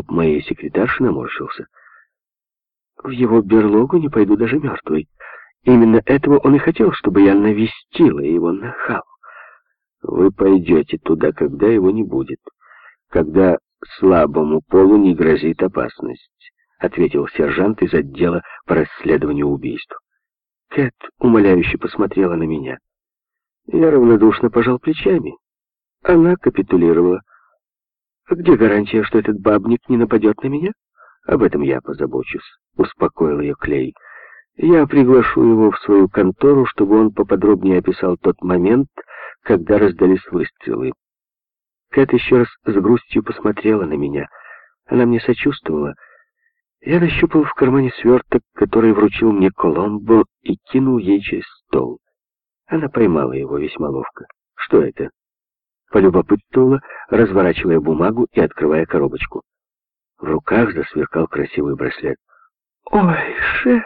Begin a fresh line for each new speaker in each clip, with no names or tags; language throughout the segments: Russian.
Лоб моей секретарши наморщился. В его берлогу не пойду даже мертвый. Именно этого он и хотел, чтобы я навестила его на хал. Вы пойдете туда, когда его не будет, когда слабому полу не грозит опасность, ответил сержант из отдела по расследованию убийств. Кэт умоляюще посмотрела на меня. Я равнодушно пожал плечами. Она капитулировала. «Где гарантия, что этот бабник не нападет на меня?» «Об этом я позабочусь», — успокоил ее Клей. «Я приглашу его в свою контору, чтобы он поподробнее описал тот момент, когда раздались выстрелы». Кэт еще раз с грустью посмотрела на меня. Она мне сочувствовала. Я нащупал в кармане сверток, который вручил мне Коломбо, и кинул ей через стол. Она поймала его весьма ловко. «Что это?» Полюбопытствовала, разворачивая бумагу и открывая коробочку. В руках засверкал красивый браслет. «Ой, шеф!»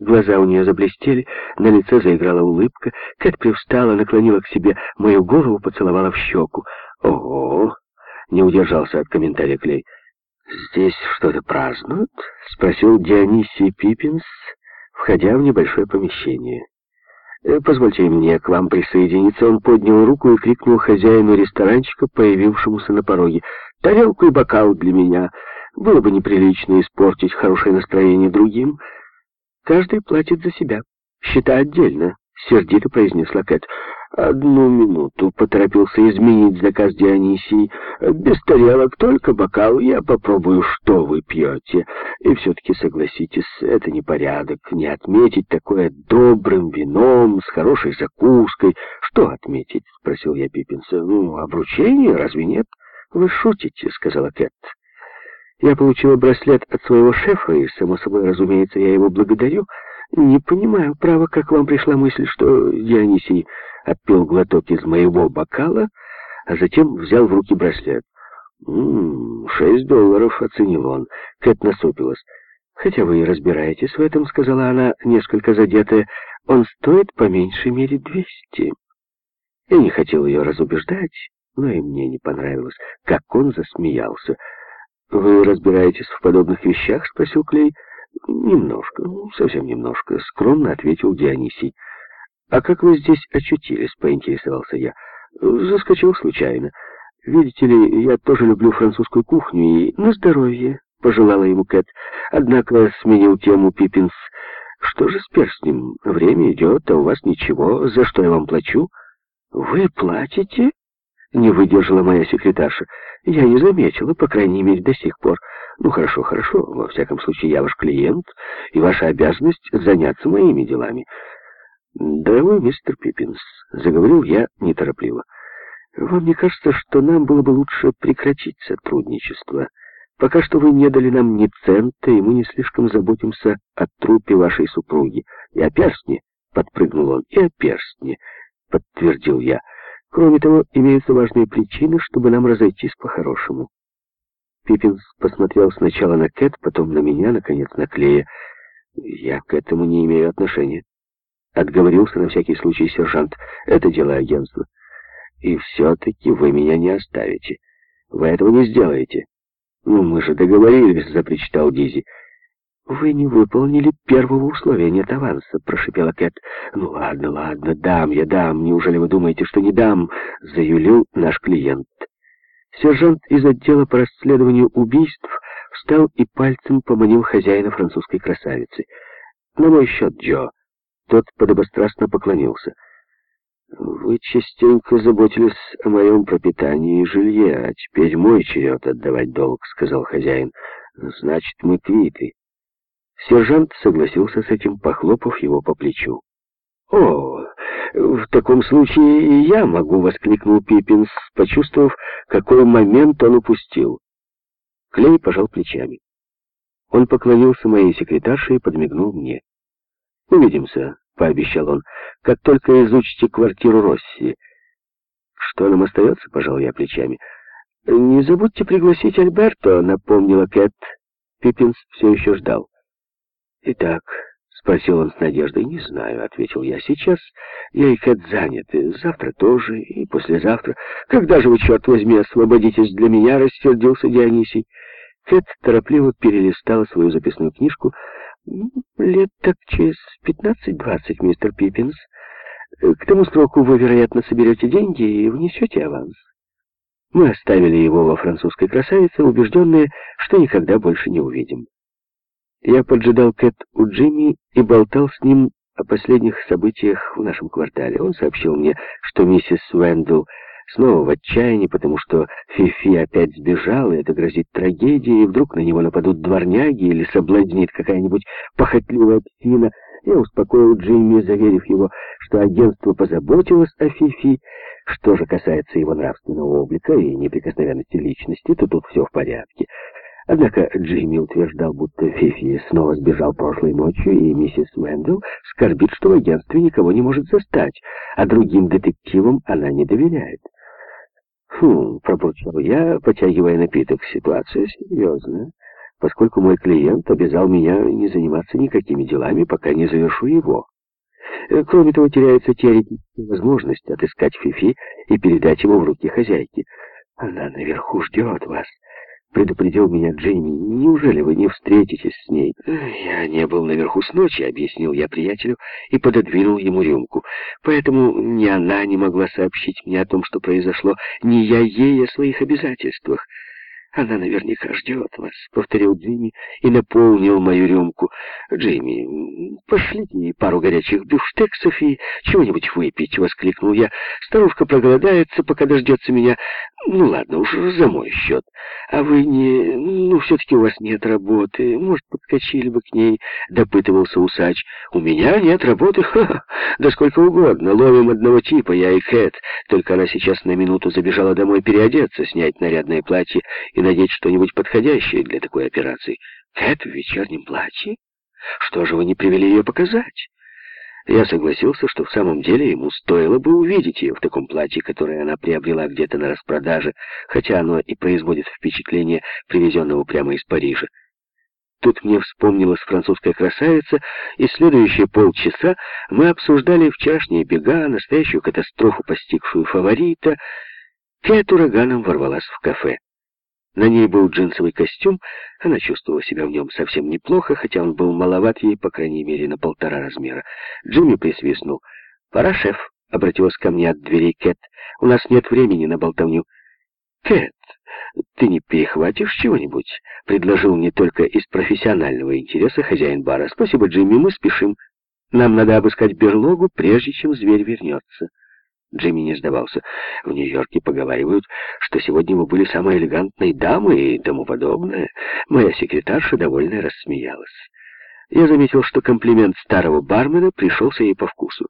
Глаза у нее заблестели, на лице заиграла улыбка. Кэт привстала, наклонила к себе мою голову, поцеловала в щеку. «Ого!» — не удержался от комментария Клей. «Здесь что-то празднуют?» — спросил Дионисий Пиппинс, входя в небольшое помещение. Э, «Позвольте мне к вам присоединиться». Он поднял руку и крикнул хозяину ресторанчика, появившемуся на пороге. «Тарелку и бокал для меня. Было бы неприлично испортить хорошее настроение другим. Каждый платит за себя. Счета отдельно», — сердито произнесла Кэт. «Одну минуту», — поторопился изменить заказ Дионисий. «Без тарелок, только бокал. Я попробую, что вы пьете. И все-таки согласитесь, это не порядок. Не отметить такое добрым вином, с хорошей закуской. Что отметить?» — спросил я Пиппинса. «Ну, обручение, разве нет?» «Вы шутите», — сказала Кэт. «Я получила браслет от своего шефа, и, само собой, разумеется, я его благодарю». «Не понимаю, право, как вам пришла мысль, что Дионисий отпил глоток из моего бокала, а затем взял в руки браслет. «М -м, «Шесть долларов», — оценил он. Кэт насупилась. «Хотя вы и разбираетесь в этом», — сказала она, несколько задетая. «Он стоит по меньшей мере двести». Я не хотел ее разубеждать, но и мне не понравилось, как он засмеялся. «Вы разбираетесь в подобных вещах?» — спросил Клей. «Немножко, совсем немножко», — скромно ответил Дионисий. «А как вы здесь очутились?» — поинтересовался я. «Заскочил случайно. Видите ли, я тоже люблю французскую кухню и на здоровье», — пожелала ему Кэт. Однако сменил тему Пиппинс. «Что же с перстнем? Время идет, а у вас ничего. За что я вам плачу?» «Вы платите?» — не выдержала моя секретарша. «Я не заметила, по крайней мере, до сих пор. Ну, хорошо, хорошо. Во всяком случае, я ваш клиент, и ваша обязанность заняться моими делами». «Дорогой мистер Пиппинс», — заговорил я неторопливо, — «вам не кажется, что нам было бы лучше прекратить сотрудничество? Пока что вы не дали нам ни цента, и мы не слишком заботимся о трупе вашей супруги. И о перстне», — подпрыгнул он, — «и о перстне», — подтвердил я. «Кроме того, имеются важные причины, чтобы нам разойтись по-хорошему». Пиппинс посмотрел сначала на Кэт, потом на меня, наконец на Клея. «Я к этому не имею отношения». Отговорился на всякий случай сержант. Это дело агентства. И все-таки вы меня не оставите. Вы этого не сделаете. Ну, мы же договорились, запричитал Дизи. «Вы не выполнили первого условия, нет аванса», — прошипела Кэт. «Ну ладно, ладно, дам я, дам. Неужели вы думаете, что не дам?» — заюлил наш клиент. Сержант из отдела по расследованию убийств встал и пальцем поманил хозяина французской красавицы. «На мой счет, Джо. Тот подобострастно поклонился. «Вы частенько заботились о моем пропитании и жилье, а теперь мой черед отдавать долг», — сказал хозяин. «Значит, мы квиты». Сержант согласился с этим, похлопав его по плечу. «О, в таком случае и я могу», — воскликнул Пиппинс, почувствовав, какой момент он упустил. Клей пожал плечами. Он поклонился моей секретарше и подмигнул мне. «Увидимся», — пообещал он, — «как только изучите квартиру Росси». «Что нам остается?» — пожал я плечами. «Не забудьте пригласить Альберто», — напомнила Кэт. Пиппинс все еще ждал. «Итак», — спросил он с надеждой, — «не знаю», — ответил я. «Сейчас я и Кэт заняты. Завтра тоже и послезавтра. Когда же вы, черт возьми, освободитесь для меня?» — рассердился Дионисий. Кэт торопливо перелистала свою записную книжку. «Лет так через пятнадцать-двадцать, мистер Пиппинс. К тому сроку вы, вероятно, соберете деньги и внесете аванс». Мы оставили его во французской красавице, убежденные, что никогда больше не увидим. Я поджидал Кэт у Джимми и болтал с ним о последних событиях в нашем квартале. Он сообщил мне, что миссис Уэндл снова в отчаянии, потому что Фифи опять сбежала, и это грозит трагедией, и вдруг на него нападут дворняги или соблазнит какая-нибудь похотливая псина. Я успокоил Джимми, заверив его, что агентство позаботилось о Фифи. Что же касается его нравственного облика и неприкосновенности личности, то тут все в порядке. Однако Джимми утверждал, будто Фифи снова сбежал прошлой ночью, и миссис Мэндл скорбит, что в агентстве никого не может застать, а другим детективам она не доверяет. «Хм», — пробурчал я, потягивая напиток, — «ситуация серьезная, поскольку мой клиент обязал меня не заниматься никакими делами, пока не завершу его. Э, кроме того, теряется теоретическая возможность отыскать Фифи и передать его в руки хозяйки. Она наверху ждет вас» предупредил меня Джейми. Неужели вы не встретитесь с ней? Я не был наверху с ночи, объяснил я приятелю и пододвинул ему рюмку. Поэтому ни она не могла сообщить мне о том, что произошло, ни я ей о своих обязательствах. «Она наверняка ждет вас», — повторил Джимми и наполнил мою рюмку. «Джимми, пошлите ей пару горячих бифштексов и чего-нибудь выпить», — воскликнул я. «Старушка проголодается, пока дождется меня. Ну ладно, уж за мой счет. А вы не... Ну, все-таки у вас нет работы. Может, подскочили бы к ней?» — допытывался усач. «У меня нет работы? Ха -ха. Да сколько угодно. Ловим одного типа, я и Кэт. Только она сейчас на минуту забежала домой переодеться, снять нарядное платье и надеть что-нибудь подходящее для такой операции. Кэт в вечернем платье? Что же вы не привели ее показать? Я согласился, что в самом деле ему стоило бы увидеть ее в таком платье, которое она приобрела где-то на распродаже, хотя оно и производит впечатление привезенного прямо из Парижа. Тут мне вспомнилась французская красавица, и следующие полчаса мы обсуждали вчерашние бега, настоящую катастрофу, постигшую фаворита. Кэт ураганом ворвалась в кафе. На ней был джинсовый костюм, она чувствовала себя в нем совсем неплохо, хотя он был маловат ей, по крайней мере, на полтора размера. Джимми присвистнул. «Пора, шеф», — обратилась ко мне от дверей Кэт. «У нас нет времени на болтовню». «Кэт, ты не перехватишь чего-нибудь?» — предложил не только из профессионального интереса хозяин бара. «Спасибо, Джимми, мы спешим. Нам надо обыскать берлогу, прежде чем зверь вернется». Джимми не сдавался. В Нью-Йорке поговаривают, что сегодня вы были самой элегантной дамой и тому подобное. Моя секретарша довольно рассмеялась. Я заметил, что комплимент старого бармена пришелся ей по вкусу.